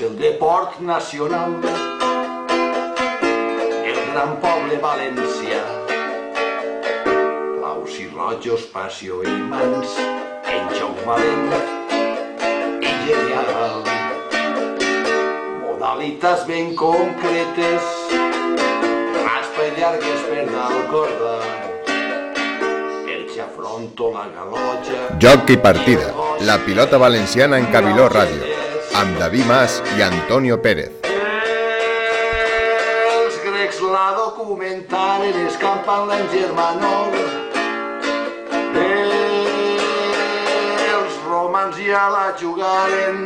és el deport nacional. El gran poble valencià. Blaus i rojos, passió i mans, en joc valent i genial. Modalitats ben concretes, raspa i llargues per dalt corda. El que afronto la galoja... Joc i partida. La pilota valenciana en Cabiló Ràdio. Amb David Mas i Antonio Pérez. Els grecs la documentaren escampant-la en germanol. Els romans ja la jugaren,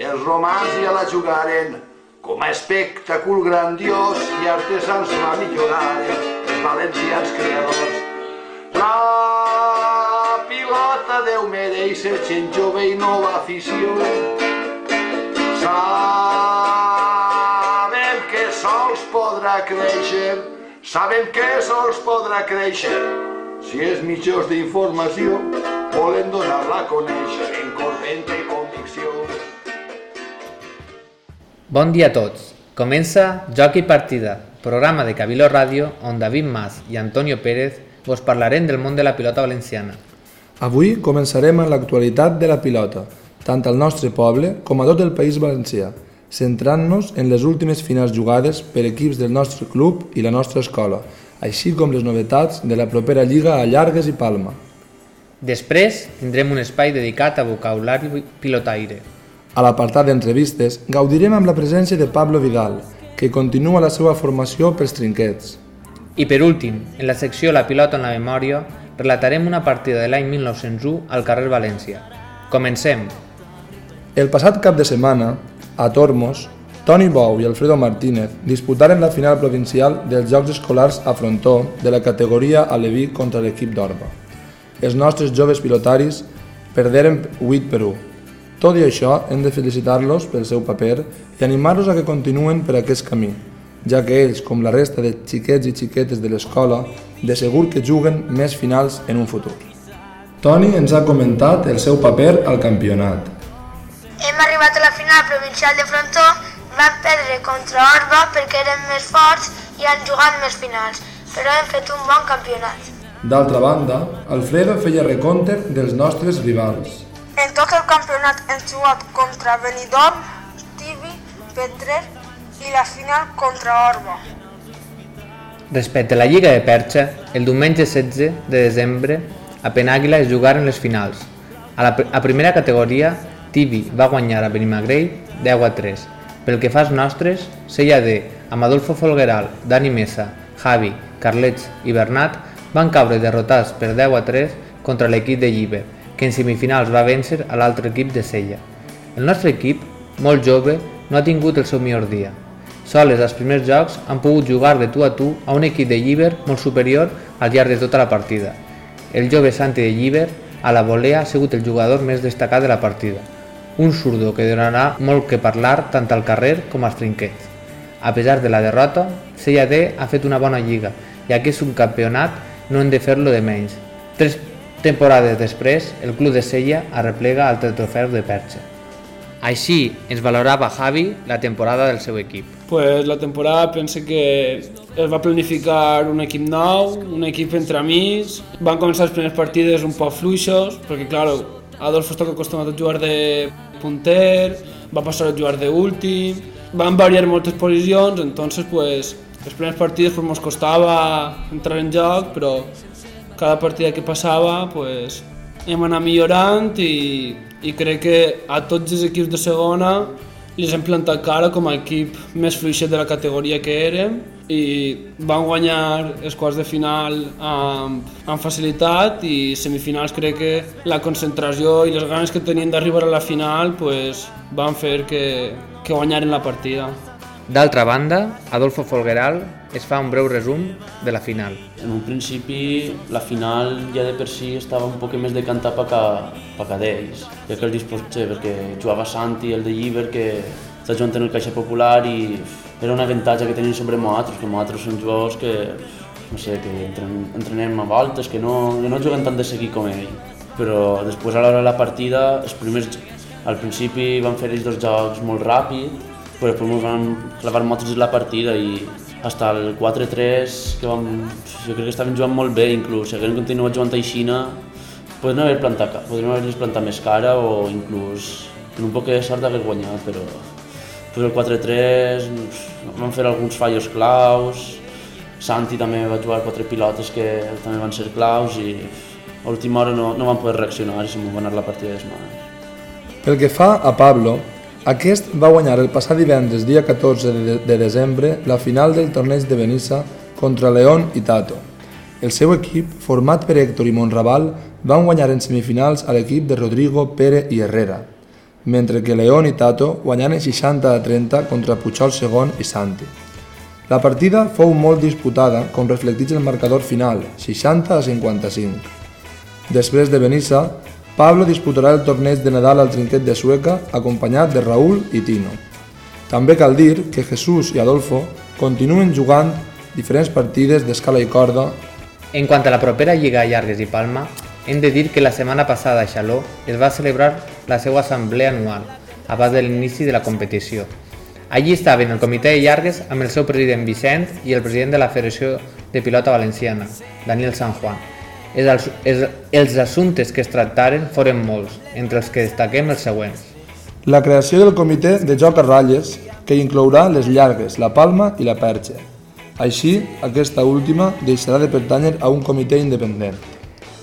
els romans ja la jugaren, com a espectacle grandiós i artesans la milloraren, els valencians creadors. La pilota deu mereixer gent jove i nova afició. Sabem que sols podrà créixer, sabem que sols podrà créixer. Si és mitjors d'informació, volen donar-la a conèixer en corrent i convicció. Bon dia a tots. Comença Joc i Partida, programa de Cabiló Ràdio on David Mas i Antonio Pérez vos parlarem del món de la pilota valenciana. Avui començarem amb l'actualitat de la pilota, tant al nostre poble com a tot el País Valencià, centrant-nos en les últimes finals jugades per equips del nostre club i la nostra escola, així com les novetats de la propera lliga a Llargues i Palma. Després tindrem un espai dedicat a vocabulari pilotaire. A l'apartat d'entrevistes gaudirem amb la presència de Pablo Vidal, que continua la seva formació pels trinquets. I per últim, en la secció La pilota en la memòria, relatarem una partida de l'any 1901 al carrer València. Comencem! El passat cap de setmana, a Tormos, Toni Bou i Alfredo Martínez disputaren la final provincial dels Jocs Escolars a Frontó de la categoria Aleví contra l'equip d'Orba. Els nostres joves pilotaris perderen 8 per 1. Tot i això, hem de felicitar-los pel seu paper i animar-los a que continuen per aquest camí, ja que ells, com la resta de xiquets i xiquetes de l'escola, de segur que juguen més finals en un futur. Toni ens ha comentat el seu paper al campionat. Hem arribat a la final provincial de Frontó, vam perdre contra Orba perquè érem més forts i han jugat més finals, però hem fet un bon campionat. D'altra banda, Alfredo feia recompte dels nostres rivals. En tot el campionat hem jugat contra Benidorm, Tibi, Petrer i la final contra Orba. Respecte a la Lliga de Perxa, el diumenge 16 de desembre a Penàguila es jugaren les finals. A la a primera categoria, Tibi va guanyar a Benimagrell 10 a 3. Pel que fa als nostres, Sella D, amb Adolfo Folgueral, Dani Mesa, Javi, Carlets i Bernat van caure derrotats per 10 a 3 contra l'equip de Lliber, que en semifinals va vèncer a l'altre equip de Sella. El nostre equip, molt jove, no ha tingut el seu millor dia. Soles als primers jocs han pogut jugar de tu a tu a un equip de Lliber molt superior al llarg de tota la partida. El jove Santi de Lliber a la volea ha sigut el jugador més destacat de la partida. Un surdo que donarà molt que parlar tant al carrer com als trinquets. A pesar de la derrota, D ha fet una bona lliga i aquest un campionat no hem de fer-lo de menys. Tres temporades després, el club de Sella arreplega altre trofeu de perxa. Així ens valorava Javi la temporada del seu equip. Pues la temporada pense que es va planificar un equip nou, un equip entre amics. Van començar les primeres partides un poc fluixos, perquè, claro, Adolfo està acostumat a jugar de punter, va passar a jugar d'últim, van variar moltes posicions, entonces, pues, les primeres partides pues, ens costava entrar en joc, però cada partida que passava pues, hem anat millorant i, i crec que a tots els equips de segona els hem plantat cara com a equip més fluixet de la categoria que érem i van guanyar els quarts de final amb, amb facilitat i semifinals crec que la concentració i les ganes que tenien d'arribar a la final pues, van fer que, que guanyaren la partida. D'altra banda, Adolfo Folgueral es fa un breu resum de la final. En un principi, la final ja de per si estava un poc més decantat per ca, pa ca d'ells, ja que el disposé, perquè jugava Santi, el de Lliber, que està jugant en el Caixa Popular i era un avantatge que tenien sobre nosaltres, que nosaltres som jugadors que, no sé, que entren, entrenem a voltes, que no, que no juguen tant de seguir com ell. Però després a l'hora de la partida, els primers al principi van fer ells dos jocs molt ràpid, però després ens van clavar motos la partida i fins el 4-3, que vam, jo crec que estaven jugant molt bé inclús, si haguessin continuat jugant aixina, podrien haver plantat, podrien haver plantat més cara o inclús en un poc de sort hagués guanyat, però pues el 4-3 van fer alguns fallos claus, Santi també va jugar quatre pilotes que també van ser claus i a última hora no, no van poder reaccionar i se m'ho va anar la partida de les mans. Pel que fa a Pablo, aquest va guanyar el passat divendres, dia 14 de, de desembre, la final del torneig de Benissa contra León i Tato. El seu equip, format per Héctor i Monraval, van guanyar en semifinals a l'equip de Rodrigo, Pere i Herrera, mentre que León i Tato guanyaren 60 a 30 contra Puigol II i Santi. La partida fou molt disputada, com reflectits el marcador final, 60 a 55. Després de Benissa, Pablo disputarà el torneig de Nadal al trinquet de Sueca, acompanyat de Raúl i Tino. També cal dir que Jesús i Adolfo continuen jugant diferents partides d'escala i corda. En quant a la propera Lliga Llargues i Palma, hem de dir que la setmana passada a Xaló es va celebrar la seva assemblea anual, abans de l'inici de la competició. Allí estaven el comitè de llargues amb el seu president Vicent i el president de la Federació de Pilota Valenciana, Daniel San Juan. Els, els, els assumptes que es tractaren foren molts, entre els que destaquem els següents. La creació del comitè de joc a ratlles, que inclourà les llargues, la palma i la perxa. Així, aquesta última deixarà de pertànyer a un comitè independent.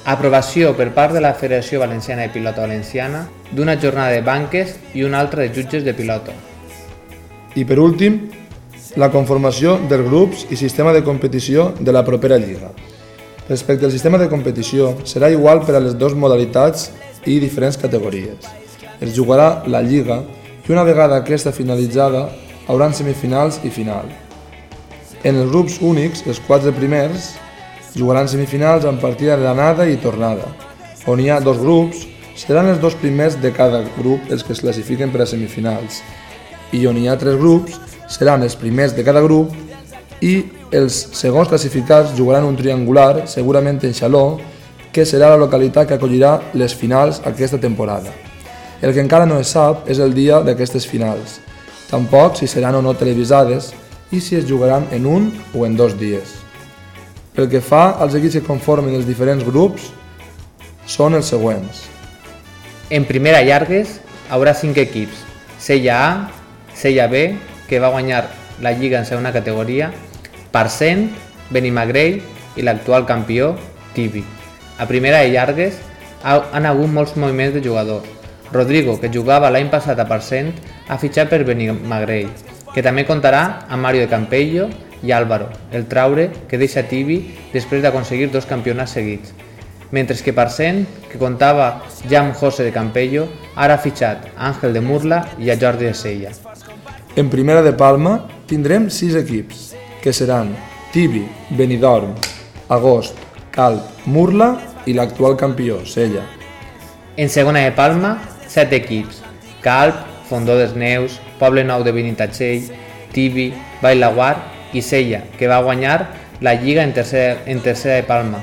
Aprovació per part de la Federació Valenciana de Pilota Valenciana d'una jornada de banques i una altra de jutges de pilota. I per últim, la conformació dels grups i sistema de competició de la propera lliga. Respecte al sistema de competició, serà igual per a les dues modalitats i diferents categories. Es jugarà la lliga i una vegada aquesta finalitzada hauran semifinals i final. En els grups únics, els quatre primers jugaran semifinals amb partida d'anada i tornada. On hi ha dos grups, seran els dos primers de cada grup els que es classifiquen per a semifinals i on hi ha tres grups seran els primers de cada grup i els segons classificats jugaran un triangular, segurament en Xaló, que serà la localitat que acollirà les finals aquesta temporada. El que encara no es sap és el dia d'aquestes finals, tampoc si seran o no televisades i si es jugaran en un o en dos dies. Pel que fa als equips que conformen els diferents grups, són els següents. En primera llargues haurà cinc equips, Sella A, Sella B, que va guanyar la Lliga en segona categoria, Parcent, Benimagrell i l'actual campió, Tibi. A primera de llargues han hagut molts moviments de jugadors. Rodrigo, que jugava l'any passat a Parcent, ha fitxat per Benimagrell, que també comptarà amb Mario de Campello i Álvaro, el traure que deixa Tibi després d'aconseguir dos campionats seguits. Mentre que Parcent, que comptava ja amb José de Campello, ara ha fitxat Àngel de Murla i a Jordi de Sella. En primera de Palma tindrem sis equips, que seran Tibi, Benidorm, Agost, Calp, Murla i l'actual campió, Sella. En segona de Palma, set equips, Calp, Fondó dels Neus, Poble Nou de Benitatxell, Tibi, Bailaguar i Sella, que va guanyar la Lliga en tercera, en tercera de Palma.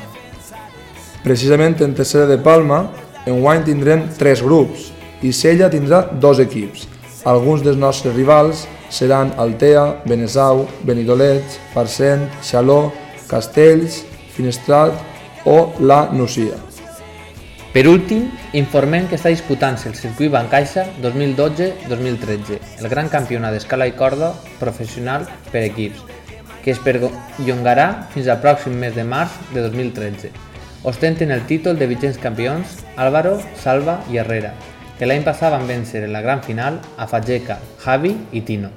Precisament en tercera de Palma, en guany tindrem tres grups i Sella tindrà dos equips, alguns dels nostres rivals seran Altea, Benesau, Benidolet, Parcent, Xaló, Castells, Finestrat o la Nucia. Per últim, informem que està disputant-se el circuit Bancaixa 2012-2013, el gran campionat d'escala i corda professional per equips, que es perllongarà fins al pròxim mes de març de 2013. Ostenten el títol de vigents campions Álvaro, Salva i Herrera, que l'any passat van vèncer en la gran final a Fageca, Javi i Tino.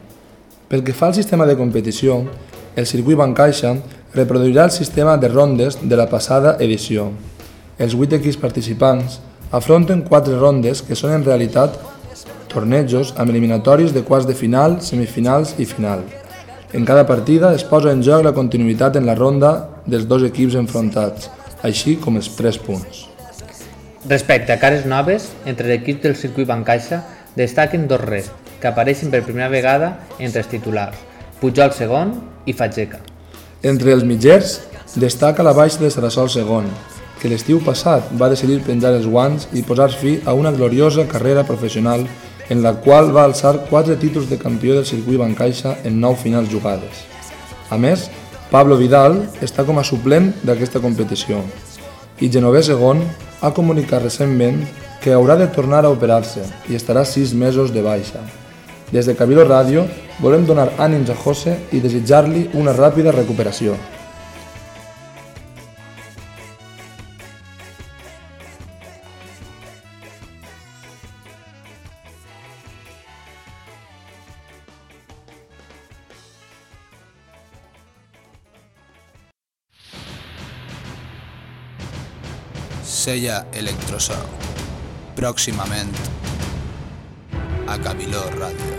Pel que fa al sistema de competició, el circuit Bancaixa reproduirà el sistema de rondes de la passada edició. Els vuit equips participants afronten quatre rondes que són en realitat tornejos amb eliminatoris de quarts de final, semifinals i final. En cada partida es posa en joc la continuïtat en la ronda dels dos equips enfrontats, així com els tres punts. Respecte a cares noves, entre l'equip del circuit Bancaixa destaquen dos rest, que apareixen per primera vegada entre els titulars, Pujol segon i Fageca. Entre els mitgers destaca la baixa de Sarasol segon, que l'estiu passat va decidir penjar els guants i posar fi a una gloriosa carrera professional en la qual va alçar quatre títols de campió del circuit Bancaixa en nou finals jugades. A més, Pablo Vidal està com a suplent d'aquesta competició i Genovès Segon ha comunicat recentment que haurà de tornar a operar-se i estarà sis mesos de baixa. Des de Cabildo Ràdio volem donar ànims a José i desitjar-li una ràpida recuperació. Sella Electroso. Pròximament a Cabiló Ràdio.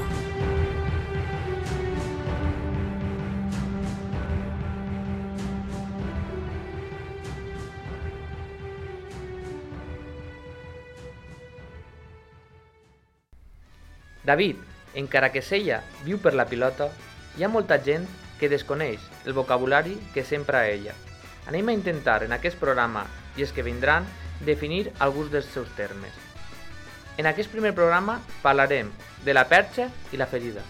David, encara que Sella viu per la pilota, hi ha molta gent que desconeix el vocabulari que s'empra a ella. Anem a intentar en aquest programa i els que vindran definir alguns dels seus termes. En aquest primer programa parlarem de la perxa i la ferida.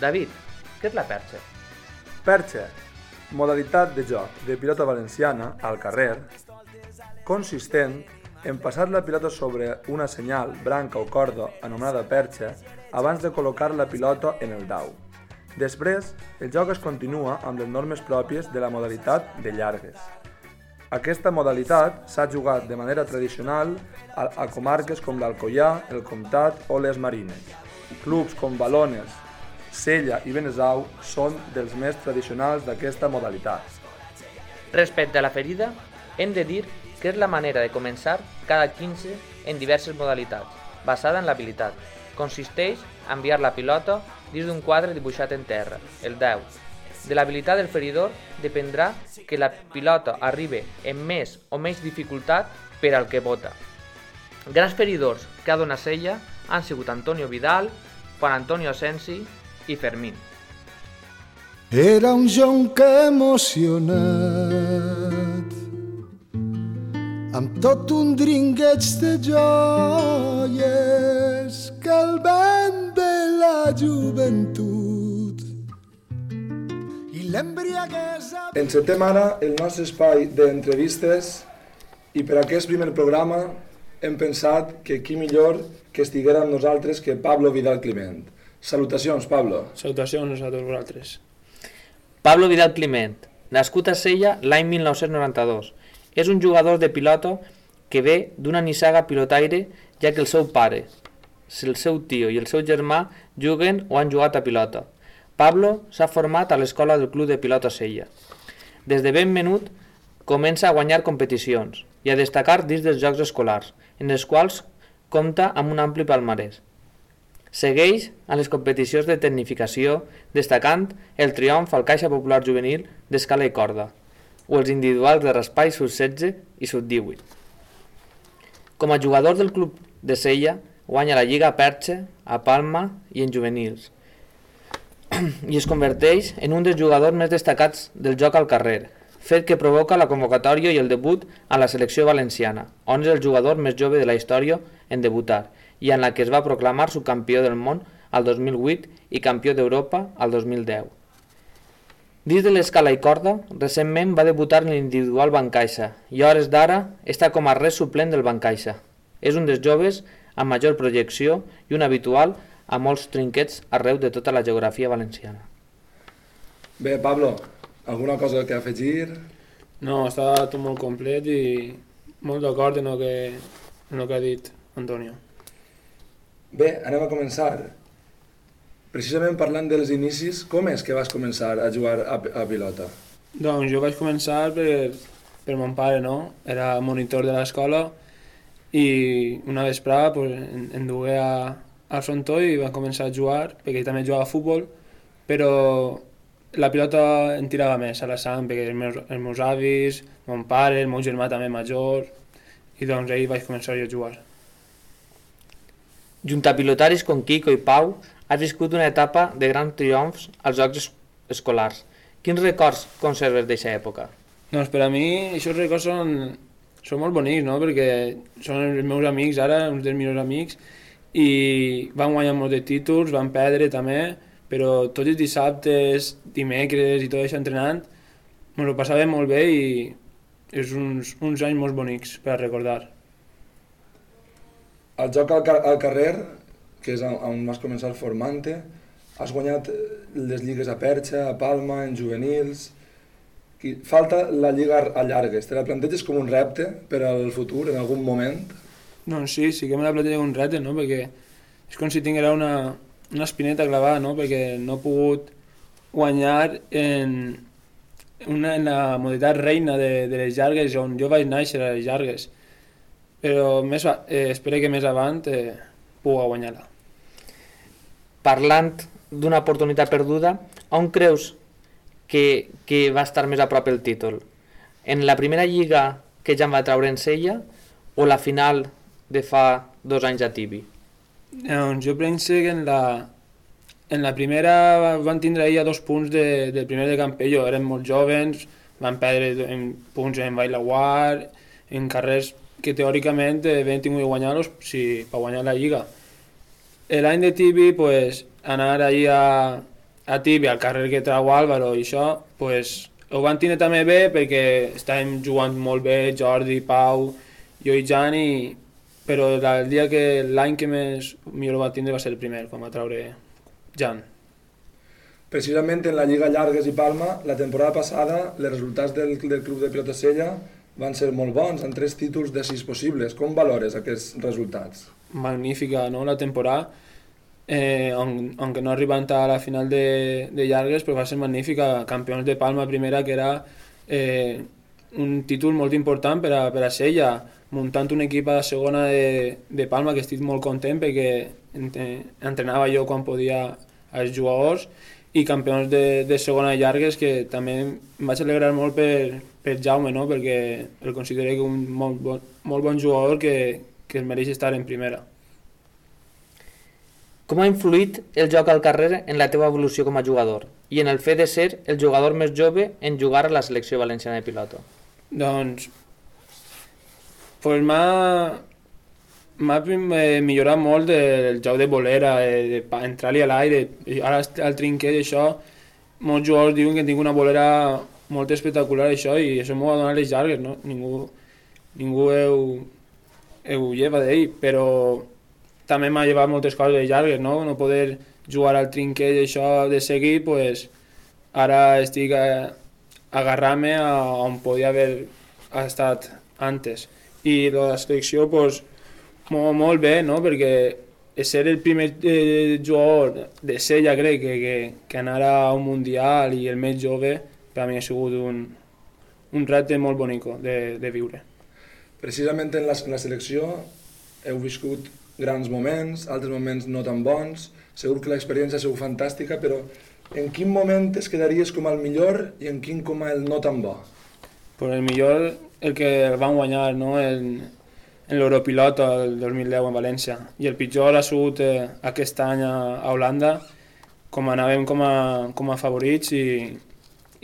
David, què és la perxa? Perxa, modalitat de joc de pilota valenciana al carrer, consistent en passar la pilota sobre una senyal, branca o corda anomenada perxa abans de col·locar la pilota en el dau. Després, el joc es continua amb les normes pròpies de la modalitat de llargues. Aquesta modalitat s'ha jugat de manera tradicional a, a comarques com l'Alcoià, el Comtat o les Marines. Clubs com Balones, Sella i Benesau són dels més tradicionals d'aquesta modalitat. Respecte a la ferida, hem de dir que és la manera de començar cada 15 en diverses modalitats, basada en l'habilitat. Consisteix a enviar la pilota dins d'un quadre dibuixat en terra, el 10. De l'habilitat del feridor dependrà que la pilota arribi amb més o menys dificultat per al que vota. Grans feridors que ha donat Sella han sigut Antonio Vidal, Juan Antonio Asensi i Fermín. Era un jonc emocionat amb tot un dringueig de joies que el vent de la joventut l'embriaguesa... Encetem ara el nostre espai d'entrevistes i per aquest primer programa hem pensat que qui millor que estiguera amb nosaltres que Pablo Vidal Climent. Salutacions, Pablo. Salutacions a tots vosaltres. Pablo Vidal Climent, nascut a Sella l'any 1992. És un jugador de pilota que ve d'una nissaga pilotaire ja que el seu pare, el seu tio i el seu germà juguen o han jugat a pilota. Pablo s'ha format a l'escola del Club de Pilota Sella. Des de ben menut comença a guanyar competicions i a destacar dins dels jocs escolars, en els quals compta amb un ampli palmarès. Segueix a les competicions de tecnificació, destacant el triomf al Caixa Popular Juvenil d'escala i corda, o els individuals de raspall sub-16 i sub-18. Com a jugador del club de Sella, guanya la Lliga a Perche, a Palma i en juvenils, i es converteix en un dels jugadors més destacats del joc al carrer, fet que provoca la convocatòria i el debut a la selecció valenciana, on és el jugador més jove de la història en debutar i en la que es va proclamar subcampió del món al 2008 i campió d'Europa al 2010. Dins de l'escala i corda, recentment va debutar en l'individual Bancaixa i a hores d'ara està com a res suplent del Bancaixa. És un dels joves amb major projecció i un habitual a molts trinquets arreu de tota la geografia valenciana. Bé, Pablo, alguna cosa que afegir? No, està tot molt complet i molt d'acord en, el que, en el que ha dit Antonio. Bé, anem a començar. Precisament parlant dels inicis, com és que vas començar a jugar a, a pilota? Doncs jo vaig començar per, per mon pare, no? Era monitor de l'escola i una vesprada pues, en, en dugué a, al frontó i vam començar a jugar, perquè ell també jugava a futbol, però la pilota em tirava més a la sang, perquè els meus, els meus avis, mon pare, el meu germà també major, i doncs ahir vaig començar jo a jugar. Junt a pilotaris com Kiko i Pau, has viscut una etapa de grans triomfs als Jocs es escolars. Quins records conserves d'aquesta època? Doncs per a mi, aquests records són són molt bonics, no? perquè són els meus amics ara, uns dels millors amics, i van guanyar molts de títols, van perdre també, però tots els dissabtes, dimecres i tot això entrenant, me lo passava molt bé i és uns, uns anys molt bonics per a recordar. El joc al, car al carrer, que és on vas començar formant-te, has guanyat les lligues a Perxa, a Palma, en juvenils... Falta la lliga a llargues. Te la planteges com un repte per al futur, en algun moment? Doncs sí, sí que me la plantejo un repte, no? perquè és com si tinguera una, una espineta clavada, no? perquè no he pogut guanyar en, una, en la modalitat reina de, de les llargues, on jo vaig néixer a les llargues. Però més, eh, espero que més avant eh, pugui guanyar-la. Parlant d'una oportunitat perduda, on creus que, que va estar més a prop el títol? En la primera lliga que ja em va treure en Sella o la final de fa dos anys a Tibi? Doncs jo penso que en la, en la primera van tindre ahir dos punts de, del primer de Campello, eren molt jovens, van perdre en punts en Bailaguar, en carrers que teòricament havien tingut de guanyar-los si, per guanyar la Lliga. L'any de Tibi, pues, anar allí a, a Tibi, al carrer que trau Álvaro i això, pues, ho van tindre també bé perquè estàvem jugant molt bé, Jordi, Pau, jo i Jan, i, però el dia que l'any que més millor va tindre va ser el primer, quan va treure Jan. Precisament en la Lliga Llargues i Palma, la temporada passada, els resultats del, del Club de Pilota Sella van ser molt bons, amb tres títols de sis possibles. Com valores aquests resultats? Magnífica, no?, la temporada eh, on, aunque no arribant a la final de, de llargues, però va ser magnífica, campions de Palma primera, que era eh, un títol molt important per a, per a Sella, muntant un equip a la segona de, de Palma, que estic molt content perquè entrenava jo quan podia als jugadors, i campions de, de segona llargues, que també em vaig alegrar molt per, per Jaume, no? perquè el considero un molt bon, molt bon jugador que, que es mereix estar en primera. Com ha influït el joc al carrer en la teva evolució com a jugador i en el fet de ser el jugador més jove en jugar a la selecció valenciana de pilota? Doncs, pues m'ha m'ha millorat molt el joc de bolera, de entrar-li a l'aire, ara al trinquet això, molts jugadors diuen que tinc una bolera molt espectacular això i això m'ho ha donat les llargues, no? Ningú, ningú heu, heu lleva d'ell, però també m'ha llevat moltes coses de llargues, no? No poder jugar al trinquet i això de seguir, pues, ara estic a, agarrant-me a on podia haver estat antes. I la selecció, pues, molt, molt bé, no? Perquè ser el primer eh, jugador de sella, crec, que, que, que anara a un Mundial i el més jove, per a mi ha sigut un, un repte molt bonic de, de viure. Precisament en la, en la selecció heu viscut grans moments, altres moments no tan bons, segur que l'experiència ha sigut fantàstica, però en quin moment es quedaries com el millor i en quin com el no tan bo? Pues el millor, el que van guanyar no? en, en l'Europilot el 2010 en València. I el pitjor ha sigut eh, aquest any a, a Holanda, com anàvem com a, com a favorits i,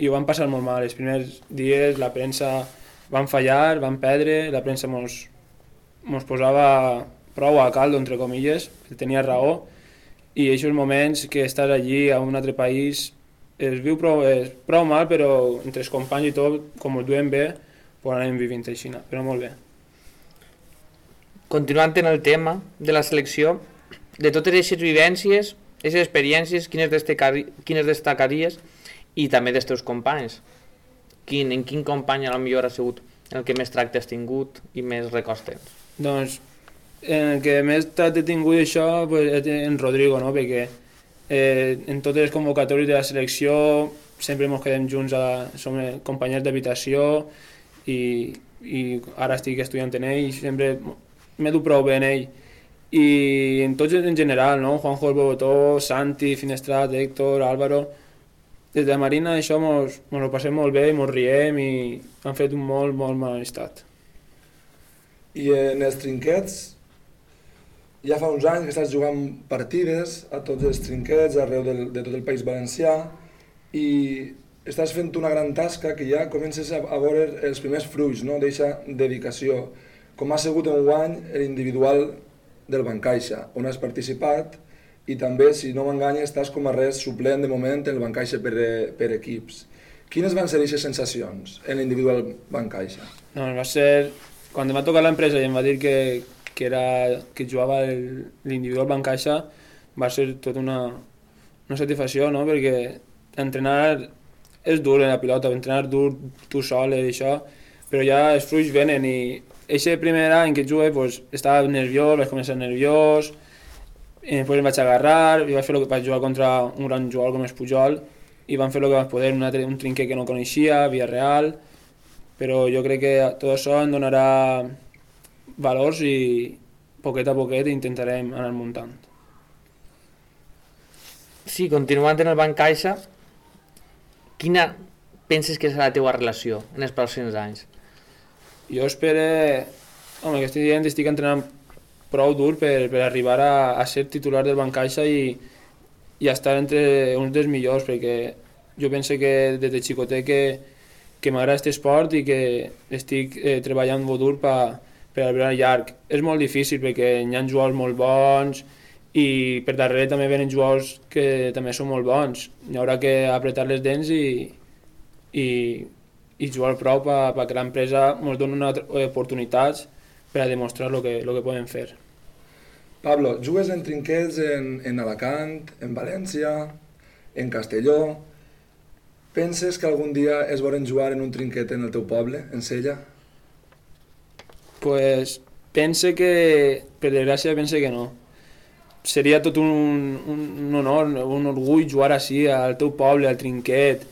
i ho van passar molt mal. Els primers dies la premsa van fallar, van perdre, la premsa mos, mos posava prou a caldo, entre comilles, tenia raó, i aquests moments que estàs allí a un altre país es viu prou, és prou mal, però entre els companys i tot, com ho duem bé, pues anem vivint així, però molt bé. Continuant en el tema de la selecció, de totes aquestes vivències, aquestes experiències, quines, quines destacaries i també dels teus companys? Quin, en quin company a millor ha sigut el que més tracte has tingut i més records tens? Doncs en que més t'ha detingut això pues, en Rodrigo, no? perquè eh, en totes les convocatòries de la selecció sempre ens quedem junts, a, som companys d'habitació i, i ara estic estudiant en ell i sempre m'he dut prou bé en ell. I en tots en general, no? Juanjo el Bogotó, Santi, Finestrat, Héctor, Álvaro, des de Marina això mos, mos ho passem molt bé, mos riem i han fet un molt, molt mal amistat. I en els trinquets, ja fa uns anys que estàs jugant partides a tots els trinquets arreu del, de tot el País Valencià i estàs fent una gran tasca que ja comences a, a veure els primers fruits no? d'eixa dedicació, com ha sigut en guany l'individual del Bancaixa, on has participat i també, si no m'enganya, estàs com a res suplent de moment en el Bancaixa per, per equips. Quines van ser aquestes sensacions en l'individual Bancaixa? No, va ser... Quan em va tocar l'empresa i em va dir que, que, era, que jugava l'individual Bancaixa, va ser tot una, una satisfacció, no? perquè entrenar és dur en la pilota, entrenar dur tu sol i això, però ja els fruits venen i aquest primer any que jugué pues, estava nerviós, vaig començar nerviós, i després em vaig agarrar, i vaig fer el que vaig jugar contra un gran jugador com és Pujol, i van fer el que van poder, un, altre, un trinquet que no coneixia, via real, però jo crec que tot això em donarà valors i poquet a poquet intentarem anar muntant. Sí, continuant en el Banc Caixa, quina penses que serà la teva relació en els pròxims anys? Jo espero... Home, que estic dient, estic entrenant prou dur per, per arribar a, a ser titular del Banc Caixa i, i estar entre uns dels millors, perquè jo penso que des de xicotet que, que m'agrada aquest esport i que estic eh, treballant molt dur per, per arribar llarg. És molt difícil perquè hi ha jugadors molt bons i per darrere també venen jugadors que també són molt bons. Hi haurà que apretar les dents i, i, i jugar prou perquè l'empresa ens doni una oportunitats per a demostrar el que, lo que poden fer. Pablo, jugues en trinquets en, en Alacant, en València, en Castelló. Penses que algun dia es volen jugar en un trinquet en el teu poble, en Sella? Pues pense que, per desgràcia, pense que no. Seria tot un, un, un honor, un orgull jugar així al teu poble, al trinquet,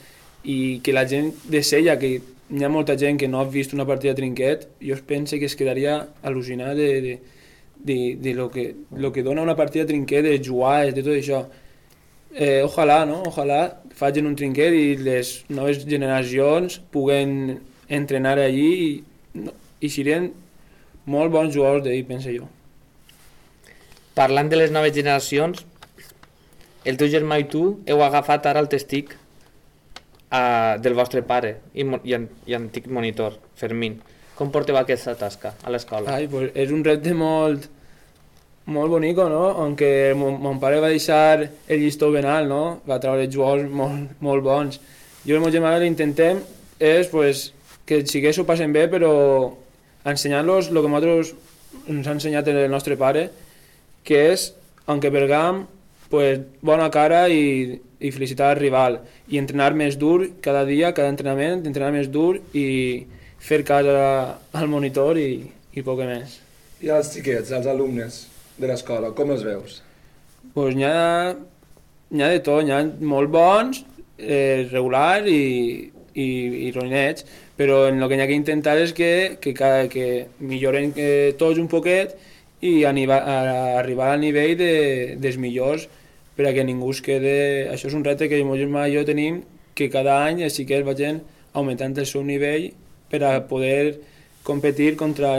i que la gent de Sella, que hi ha molta gent que no ha vist una partida de trinquet, jo pense que es quedaria al·lucinat de, de, de, de lo, que, lo que dona una partida de trinquet, de jugar, de tot això. Eh, ojalà, no? Ojalà facin un trinquet i les noves generacions puguen entrenar allí i, no, i serien molt bons jugadors d'ahir, penso jo. Parlant de les noves generacions, el teu germà i tu heu agafat ara el testic uh, del vostre pare i, i, i antic monitor, Fermín. Com porteu aquesta tasca a l'escola? Ai, pues és un repte molt, molt bonic, no? On que mon, mon pare va deixar el llistó ben alt, no? Va treure jugadors molt, molt bons. Jo i el meu germà intentem és pues, que els xiquets ho passen bé, però ensenyar-los el que nosaltres ens ha ensenyat el nostre pare, que és, aunque pergam, pues, bona cara i, i felicitar al rival i entrenar més dur cada dia, cada entrenament, entrenar més dur i, fer cas al monitor i, i poc més. I els xiquets, els alumnes de l'escola, com els veus? Pues n'hi ha, ha de tot, n'hi ha molt bons, eh, regulars i, i, i roïnets, però en el que hi ha que intentar és que, que, cada, que milloren eh, tots un poquet i a, a, arribar al nivell de, dels millors per a que ningú es quede... Això és un repte que meu germà i jo tenim, que cada any els xiquets vagin augmentant el seu nivell per a poder competir contra,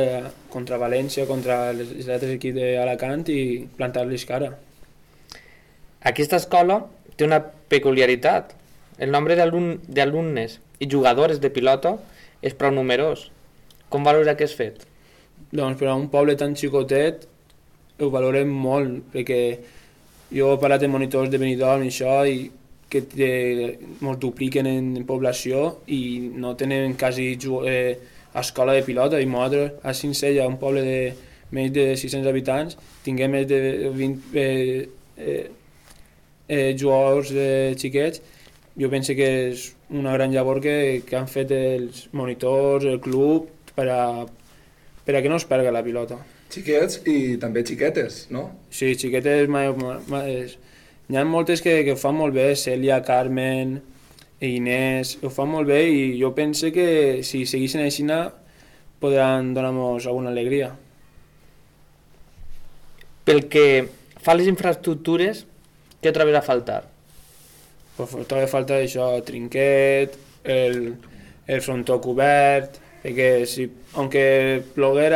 contra València, contra els altres equips d'Alacant i plantar-los cara. Aquesta escola té una peculiaritat. El nombre d'alumnes i jugadores de pilota és prou numerós. Com valora aquest fet? Doncs per a un poble tan xicotet ho valorem molt, perquè jo he parlat amb monitors de Benidorm i això, i que te, ens dupliquen en població i no tenen quasi eh, escola de pilota i nosaltres a Cincella, un poble de més de 600 habitants, tinguem més de 20 eh, eh, eh, jugadors de xiquets, jo penso que és una gran llavor que, que han fet els monitors, el club, per a, per a que no es perga la pilota. Xiquets i també xiquetes, no? Sí, xiquetes, ma, ma, ma, és, N'hi ha moltes que, que ho fan molt bé, Cèlia, Carmen, Inés, ho fan molt bé i jo penso que si seguissin així podran donar-nos alguna alegria. Pel que fa les infraestructures, què trobes a faltar? Pues trobo a faltar això, trinquet, el, el frontó cobert, perquè si, aunque ploguera